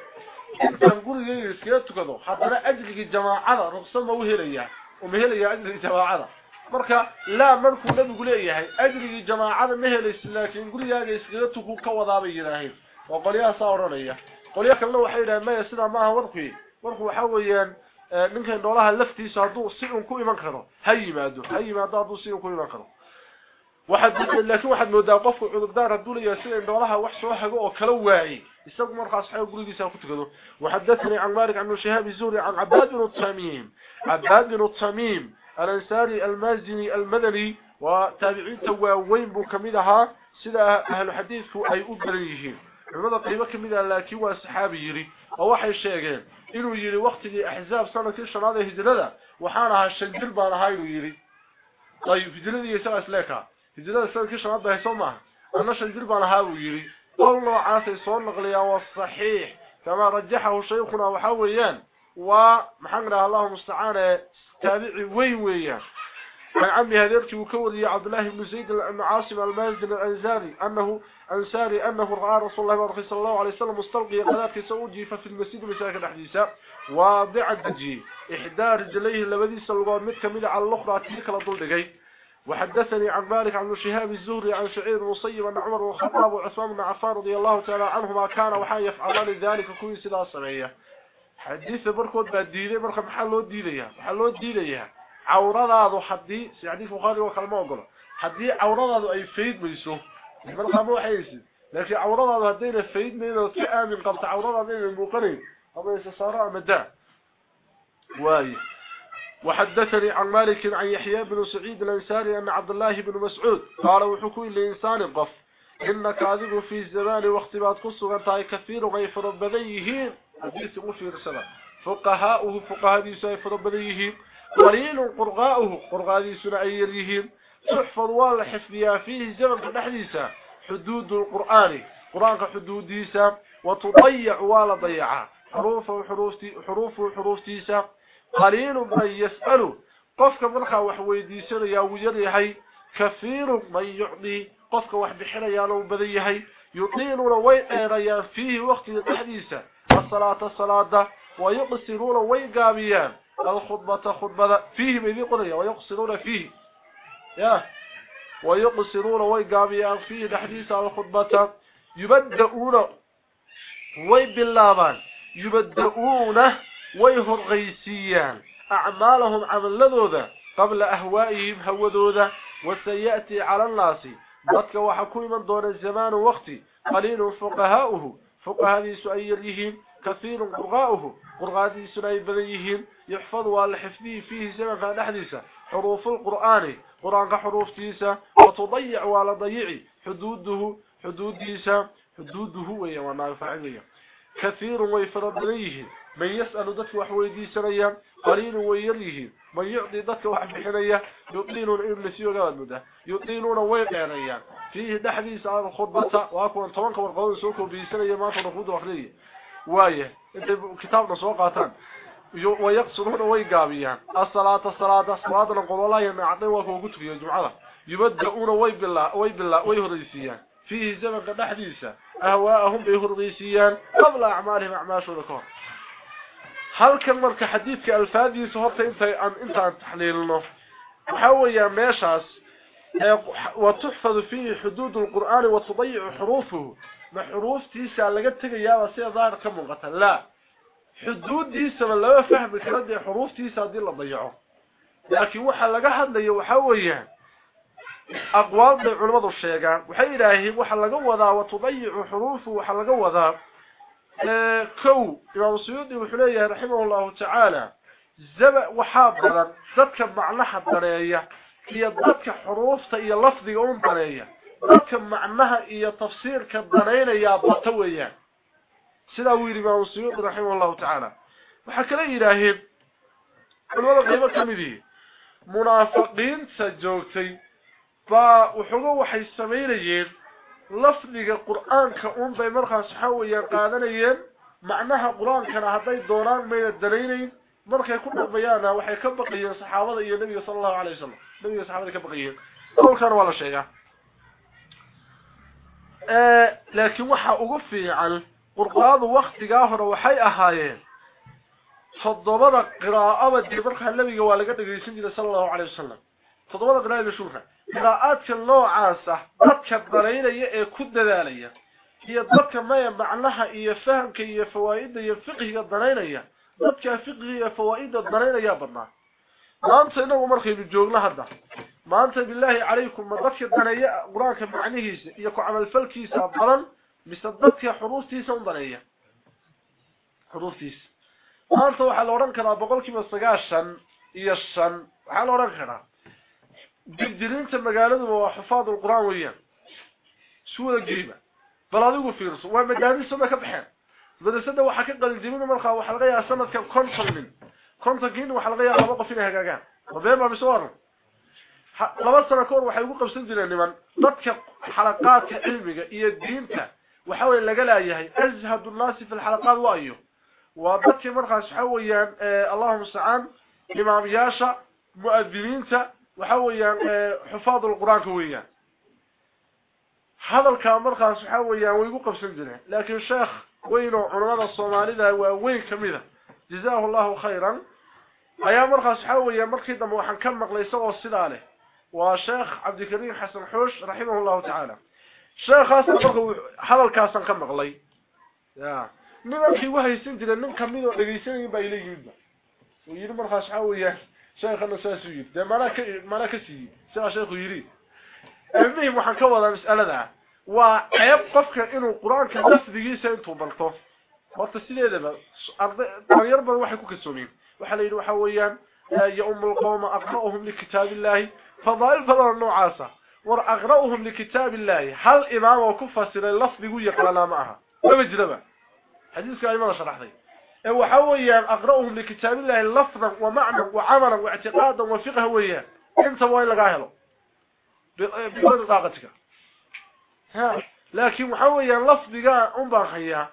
intaan gurigeyga iskaga tukado haddana ajrigi jamaacada rukhsad ma u helaya uma helaya ajrigi jamaacada marka laa markuu nabigu leeyahay ajrigi jamaacada ma helaysid laakiin gurigaaga iskaga tuku ka wadaabay yiraahdeen waa qolyaha saa oranaya qolyaha kalena waxay yidhahdeen maya sidaa maaha warkii warku waxa weeyaan ninkan doolaha laftiisa hadduu si un ku iman karo ha yimaado ha yimaado hadduu si un ku iman karo waxad laakiin waxaad moodaa qofku cudurdaar leeyahay sida indhoolaha wax soo hago oo kala waayay isagu markaas xay gurigiisa ku tukado waxadathani an malik an shihab zuri an abad bin tamim abad bin tamim al-ansari al-mazini al-madani wa tabi'in tawaawin bu kamidaha sida ahlu hadithku ay u baran yihiin culimada qaybo kamida laakiin waa saxaabi yiri oo waxay sheegeen inuu yiri waqtigii ahzaab sanadkii shanaad ee hijrada waxaan ahaa shan jir baan ahaa inuu yiri طيب hijradii isaga isleeka hijrada sanadkii shanaad baa soo maaha ana shan jir baan ahaa buu yiri qowl noocaas soo naqliyaa waa saxiix kama rajaxahu shaykhuna waxa weeyaan waa maxaan rahaa allahu musta'aan taabici weyn weeyaan عن عمي هذيرتي وكوري عبد الله بن زيد بن عاصم المازن الأنزاري أنه أنساري أنه رأى رسول الله صلى الله عليه وسلم مستلقي قذاك سعودي ففي المسجد مساكن حديثة واضع الدجي إحدى رجليه لبدي سلقان متكملة على الأخرى تلك لطول دقي وحدثني عن مالك عن شهاب الزهري عن شعير المصيب أن عمر والخطاب وعثمان بن عفان رضي الله تعالى عنهما كان وحا يفعلان ذلك كوي سلا سمعية. حديث بركود باديلي بركة محلو ديليها محلو ديليها. عورضاضو حدي حديث بخاري وكلمة أقول حدي عورضاضو أي فيد ميسو. بركة مو حيسي لكن عورضاضو هدينا فيد ميسو. كآمن قبط عورضاضو من الموقنين هذا يسسارع مدى واي. وحدثني عن مالك عن يحيى بن سعيد الانساري أن عبد الله بن مسعود قال وحكوي لإنسان قف. إن كاذب في الزمان واختبات قصة تاي كثير غيفر بديهين حديث في رسالة فقهاؤه فقهاء دي سيفر بديهين قليل قرغاؤه قرغاء دي سنعيريهين تحفظ والحفظيا فيه زمن الحديثة حدود القرآن. قرآن حدود ديسا وتضيع ولا حروف وحروف حروف قليل من يسأل. قفك مرخى وحويديسان يا ويريحي كثير من يعطي. قفك وحبحنا يا لو بديهي يطيلون ويقيريان فيه وقت الحديثة الصلاة الصلاة ويقصرون ويقابيان الخطبة خطبة. فيه بذي قضية ويقصرون فيه. يا. ويقصرون ويقابيان فيه الحديث الخطبة يبدأون ويباللابان يبدأون ويهرغيسيان أعمالهم عملذوذا قبل أهوائهم هوذوذا وسيأتي على الناس. ذاتك وحكوي من دون الزمان وقتي قليل فقهاؤه. فقهاء سؤيريهم كثير قرغاؤه قرغاء سنيبذيهم يحفظ والحفظي فيه زمن فنحديثة حروف القرآن قرآن حروف تيسة وتضيع ولا ضيعي. حدوده حدود ديسة حدوده ويوانا فعليا كثير ويفرد ليه من يسأل ذاتك وحويدي سنيا قليل ويريه من يعطي ذاتك وحبحنيا يطلينون إبن سيو قال مدى. يطلينون ويقينيا فيه دحديث عن الخطبة وأكون طوانك والقوان سوكو بيسنيا ما تنفوض وحليه وايه إنت كتابنا سو قاتان ويقصرون ويقابيان. الصلاة الصلاة الصلاة نقول الله ينعطي وكو كتفي جمعة يبدأون ويبلا ويبلا ويهريسيان فيه زمن قد حديثة أهواءهم بيهريسيان قبل أعمالهم أعماش ولكون هل كان مرك حديثك الفادي سهرت انت عن انت عن تحليلنا وحاول ميشاس وتحفظ فيه حدود القرآن وتضيع حروفه ما حروف تيسا لقد تغيا وسيا ظاهر كمغتا لا حدود تيسا من لما فهم كرد حروف تيسا دي لا ضيعه لكن waxa weeyaan aqwaal culimadu sheegaan. Waxay ilaahay waxa laga wadaa wa tudayicu xurufu waxa laga wadaa كو إمام السيودي وحلية رحمه الله تعالى. زبق وحاضرا ذاتك معنها الدرية هي ذاتك حروف هي لفظ يوم الدرية ذاتك معنها إيا تفسير كالدرين يا بطوية. سلاوي إمام السيودي رحمه الله تعالى. وحكى لي إلهي الولا قيمة كمدي. منافقين سجوكتي فأحقوا وحي السمين جيد لفظي القران كان باي مرخص حو يا قادنين معناها قران كان هدي دوران ما يدلينين مرخي كنا بيانا وحي كبقيه صحابته يا النبي صلى الله عليه وسلم النبي صحابته كبقيه كل كان ولا شيء لكن وحا اوغو فيعل قرقاد وقت قاهر وحي اهاين صدبره قراءه ودي مرخه النبي وا لغا دغيسن صلى الله عليه وسلم todobada qiraa'ada shuurka qiraa'adka noocaas ah dadka dareynaya ee ku dadaalaya iyo dadka maya macnaha iyo fahamka iyo fawaa'ida iyo fiqhiga dareynaya dadka fiqhiga iyo fawaa'ida dareynaya badnaa maanta inagu markaynu joogno hadda maanta billahi calaykum ma dadka daneeya quraanka macnihiisa iyo ku camal falkiisa badan mise dadka xuruuftiisa u daneeya xuruuftiisa maanta waxaa la odhan karaa boqolkiiba sagaashan iyo shan waxaa la odhan karaa جلدرينتا مقالده هو حفاظ القرآن ويان سوى القريبة بلاديقو فيرس ومدانيسو ما كبحان ذا سده وحكيق الدمين ملقا وحلقيا سند كبكونتر من. كونتاكين وحلقيا أبقى فينا هكاكا وبيما بسوار. لبس نكور وحيقو قبسين دينان من ضدك حلقات علمك إيا الدينتا وحاول اللقلاء يهي أزهد الناس في الحلقات وأيه وضدك مرقا سحويا آه، اللهم سعان إمام ياشا. مؤذنينتا waxa weeyaan xufaad alquraanka weeyaan hadalka markaas waxa weeyaan way ugu qabsan jireen laakiin sheekh weyno culimada Soomaalida waa weyn kamida jazaahu Allahu khayran ayaa markaas waxa weeyaan markii dambe waxaan ka maqlay isagoo sidaa leh waa sheekh Cabdikariim Xasan Xuush rahimahullahu ta'ala sheekhaas markuu hadalkaasan ka maqlay yaa nimankii waxaysan jireen nin kamid oo dhageysanayay baa ilaa yimid oo yiri markaas waxa weeyaan شيخ النساسي ده مراك مراكسي شيخ شيخ يري المهم وحن كوا ذا مساله ذا وعيب قفك إنه القرآن كان نفس ديسا انتو بلطو. وقت السيده ده طير بل وحي كوك السومين. وحل يروا حويا يا أم القوم أقرأهم لكتاب الله. فضال فضل النعاسة واغرؤهم لكتاب الله. هل إمام وكفة سيلا اللفظ يقول لا معها. ما بجربه حديث كان إمام شرح إيه، وحويا أقرأهم لكتاب الله لفظا ومعنى وعملا واعتقادا وفقها ويا انت واي لغاهله إيه، بكل طاقتك. ها لكن وحويا لفظ بقى ام باخيا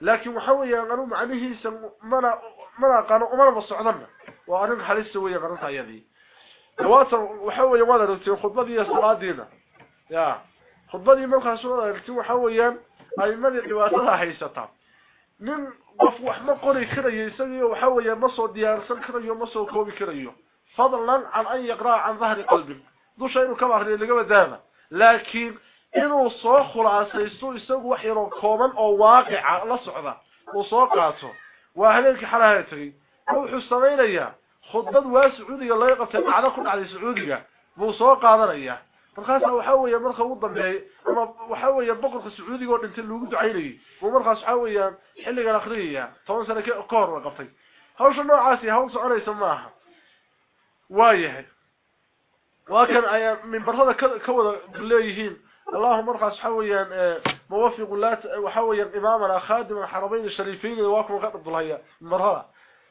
لكن وحويا قالوا معنيه مرا مرا قالوا عمر بسعدنا وارن خلص ويا قرنت ايدي تواصل وحويا ما درت خطبة يا صلاتينا يا خطبة ما خلصوا قلت وحويا أي ما دي تواصلها حيسته من qof wax ma qori karayo isaga waxa weeyaan ma soo diyaarsan karayo ma soo koobi karayo fadlan an an yaqra an dhahri qalbi dusha inuu ka akhriyo laga wadaama laakiin inuu soo khulaasaysto isagu wax yar oo kooban oo waaqica la socda oo soo qaato waa habeenkii xalaha tagay wuxuu sameeynaya khudbad waa sacuudiga laga qabtay dhacdo ku dhacday sacuudiga buu soo qaadanaya markaas waxa weeye marka uu dambeeyay ama waxa weeye boqorka sacuudiga oo dhintay lagu ducaynayay buu markaas waxa weeye xilliga akhriyaya 10 sano ka hor qabtay hawsha noocaasi hawl soconaysa maaha waayahay وكان اي من برده كودا ليهين اللهم مرخص حويا موفق لا وحويا امامنا خادم الحرمين الشريفين واكم قد ضلهيا مرها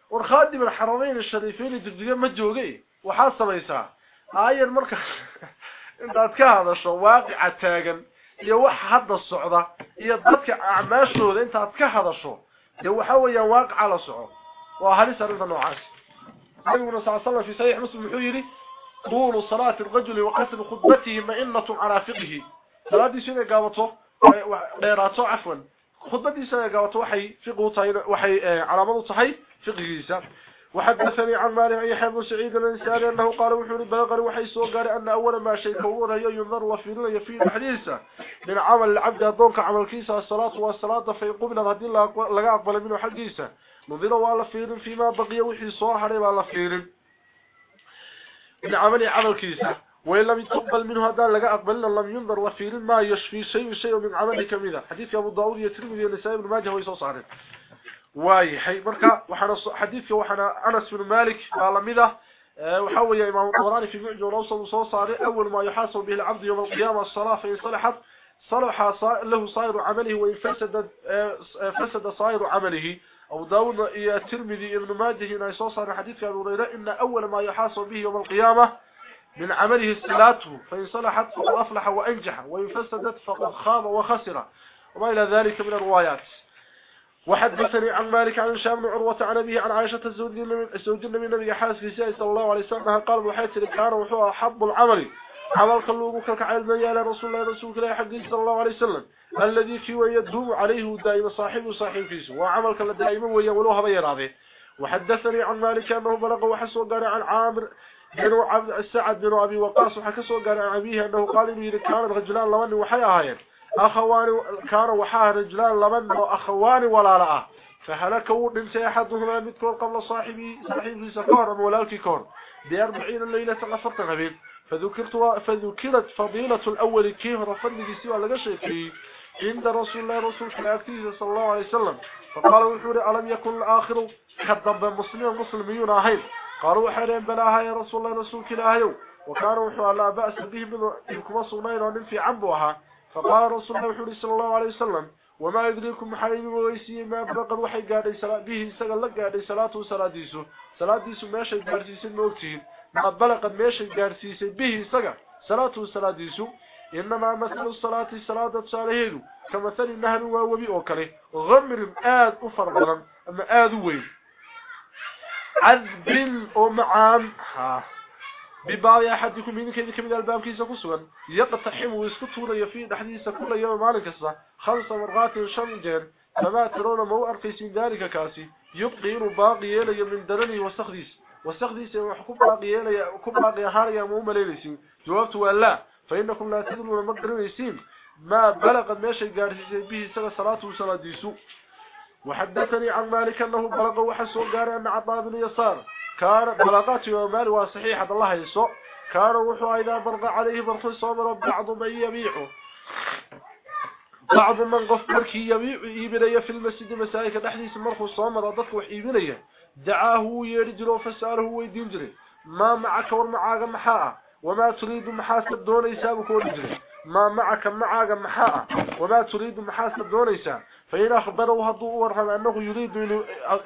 ورخادم الحرمين الشريفين دغدغه ما جوغي waxa sameeysa aayar marka انت اتكا هذا الشواقع التاقن يوح هذا الصعودة يضبك اعماش نوذي إنت اتكا هذا الشواقع يوح هو يواقع على الصعود وهل يسرد النوعات يقول صلى الله عليه وسلم في صحيح مسلم الحويري طول صلاة الرجل وقسم خدمته مئنة على فقه صلاة دي سنة قابته؟ ويراته عفوا. خدمته سنة قابته؟ وحي فقه وحي آه، على مضو صحيح فقه يسر وحدثني عن مالك أي حب سعيد الإنسان أنه قال وحوري بلغر وحي قال أن أول ما شيء كوره ينظر وفيرون يفيد حديثا من عمل العبد أدونك عمل كيسا الصلاة والصلاة فيقوم هذه لغا أقبل منه حديثا نظر والله فير فيما بقي وحي صور حريب على فير من عمل عمل كيسا وإن لم يتقبل منه هذا لقى أقبل لم ينظر وفير ما يشفي شيء شيء من عمله كمذا حديث أبو داود يترمي النسائي بن ماجه ويسوس عارف واي. حي مركا وحنا حديثك وحنا أنس بن مالك قال مذا وحوي إمام الطبراني في معجم الأوسط وصوص أول ما يحاسب به العبد يوم القيامة الصلاة فإن صلحت صلح له صائر عمله وإن فسد فسد صائر عمله. أو داود إيا الترمذي ابن ماجه هنا يصوص عن حديث أبو هريرة إن أول ما يحاسب به يوم القيامة من عمله صلاته فإن صلحت فقد أفلح وأنجح وإن فسدت فقد خاب وخسر وما إلى ذلك من الروايات. وحدثني عن مالك عن شام بن عروة عن أبيه عن عائشة الزوج النبي النبي حاسس في سيئة صلى الله عليه وسلم قال وحيث كان وحوى حب العمل. عمل كلوه كالكعيل ميال رسول الله رسول الله حديث صلى الله عليه وسلم. الذي في ويدوم عليه دائما صاحبه صاحب فيه وعمل كلا دائما ويولوها بيراضي وحدثني عن مالك أنه بلغ وحسوا قال عن عامر بن عبد السعد بن أبي وقاص. وحكسوا قال عن أبيه أنه قال إنه كان رجلان لمن وحيا هايين أخواني كان وحاه رجلان لمن وأخواني ولا لا. فهلكوا دنتي أحدهما متكون قبل صاحبي صاحبي سكار ولالك كون بأربعين الليلة غفرت غبين فذكرت فذكرت فضيلة الأول كيف رفضني سوى شيء عند رسول الله رسول الله صلى الله عليه وسلم. فقال وحوري ألم يكن الآخر كذب مسلمين أهين؟ قالوا حرين بلاها يا رسول الله رسول الله وكانوا وحوا لا بأس به من كما صنين وننفي عنبوها فقال رسول الله صلى الله عليه وسلم وما يدريكم محايد ويسي ما بقى وحي قادي صلاة به سقل لك قادي صلاته صلاة ديسو ماشي قارسيس الموتين ما بلغت ماشي قارسيس به سقل صلاته صلاة إنما مثل الصلاة صلاة صالحين كمثل النهر ووبي أوكله غمر آد أفرغلا أما آد وين؟ عذب ومعان ها. ببعض أحدكم من كذلك من الباب كيسا قصوا يقتحم ويسكتون يفيد حديث كل يوم مالك الصح خمس مرات شمجين فما ترون مو أرقيسين ذلك كاسي. يبقي باقي يلي من درني وسخديس. وسخديس وحكم باقي يلي باقي هاريا مو مليلسين جوابت لا. فإنكم لا تدرون مقرنيسين ما بلغ ماشي قارسيسين به سنة صلاة وصلاة ديسو. وحدثني عن مالك أنه بلغ وحسو قال أن عطاء بن يسار. كان بلغات ومال وصحيحة الله يسوء كان وحو إذا برغ عليه برخ صبر بعض من يبيعه. بعض من قف مركي يبيع في المسجد مسائك تحديث مرخ صامر ضف وحيبنية دعاه يرجل فسأله ويدين جري. ما معك ورمعاك محاء. وما تريد محاسب دون يسابك ورجل ما معك معاك محاء. وما تريد محاسب دون يساب فإن أخبره هدو ورحم أنه يريد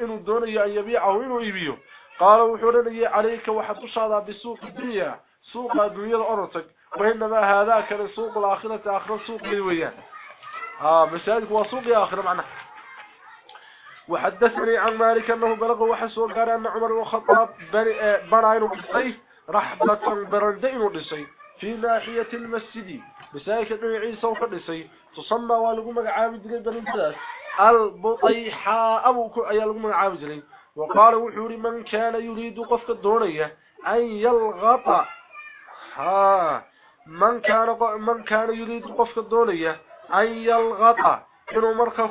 إنه دون أن يبيعه إنه يبيعه. قال وحورني عليك وحد شادا بسوق الدنيا سوق الدنيا الأرتك وإنما هذا كان سوق الآخرة آخر سوق للويان آه مساجد هو سوق آخر معنى. وحدثني عن مالك أنه بلغ وحسو قال أن عمر الخطاب براين بالسيف رحبة برندين لسي في ناحية المسجد. مساجد ابن عيسى وفرسي تصمى ولقوا مقعاب جريد بالانتداس البطيحاء أبوك أي لقوا مقعاب جريد وقال وحوري من كان يريد قفك الدونية أن يلغط. ها. من كان من كان يريد قفك الدونية أن يلغط. إنه مركا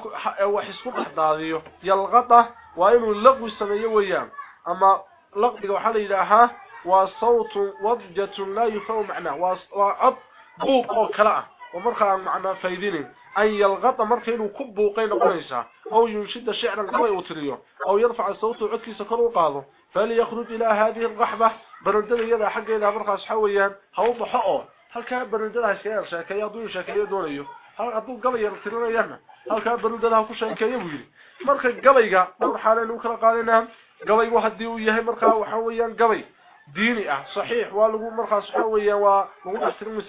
وحسكو بحضاذيه يلغط وإنه اللغو السمية ويام أما لغضك وحال إلىها وصوت وضجة لا يفهم معناه. وعب بوق أو كلاء ومركا معنى فايدين أن يلغط مركا إنه كبوقين قريسا أو ينشد شعرا قوي وتريه. أو يرفع الصوت وعدكي سكر وقاضه فليخرج إلى هذه الرحبة. برندل يدا حق إلى مركا سحويا هو بحقه هل كان برندل هشكير شاكيا دون شاكيا دونيه هل أدو قبي يرترينا هل كان برندل هكو شاكيا بيلي مركا قبيقا دور حالين وكلا قالنا قبي وحدي ويهي مركا وحويا قبي. ديني أه. صحيح. ولغو مرخص حويا ولغو احترم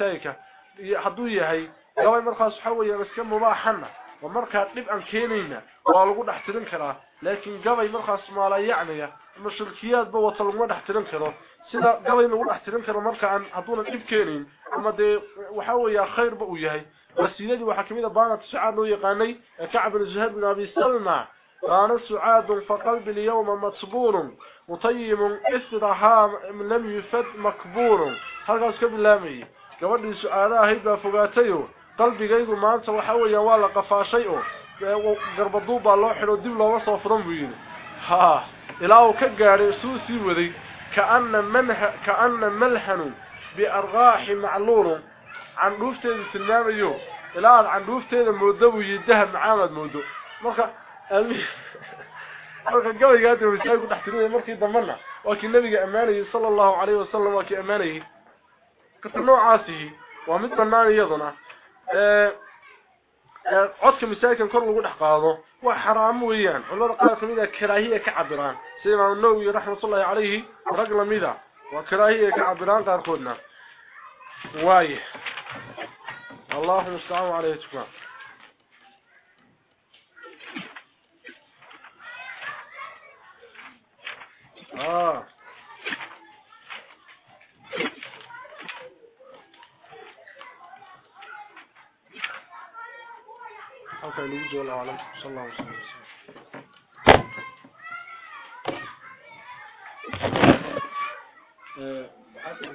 مسايكا حدو يهي قبي مرخص حويا بس كان مباحنا ومركا دب ان كينينا waa lagu dhex tirin karaa laakiin gabay markaas maalayacnaya ama shirkiyaad ba wata lagu dhex tirin karo sida gabay lagu dhex tirin karo marka aan haduuna dhib keenin ama dee waxa weeyaa khayr ba uu yahay wasiiladii waxa kamid ah baanad sucaad loo yaqaanay kacab bin zuhair bin abi salma كان سعاد فقلب اليوم مصبور مطيم استرها لم يفد مكبور هذا اسكب اللامي gabadhii su'aalaha ahayd baa fogaatayo qalbigaygu maanta waxa weeyaan waa la qafaashay oo garbaduu baa loo xidho dib looga soo furan buu yidhi ha ilaa uu ka gaadhay suu sii waday kaana manha kaana malhanu biargaaxi macluulun candhuufteedu tilmaamayo ilaa aad candhuufteeda moodo buu yidhi dahab macaamaad moodo marka marka gabaygaadi masaay ku dhex tirinaya markii dambana waa kii nabiga ammaanayay sala allahu calayhi wasalam waa kii ammaanayay كتنوع عاسه ومد بنان يضنا آه، آه، عدك مساكا كرلو قد حقاضه وحرام ويان. ولو رقاك ميدا كراهية كعبران. سيما النووي رحمة الله عليه رقل ميدا وكراهية كعبران تاركونا. وايه الله مستعام عليه تكما آه. Ah حتى نوجه الله أعلم صلى الله عليه وسلم. حتى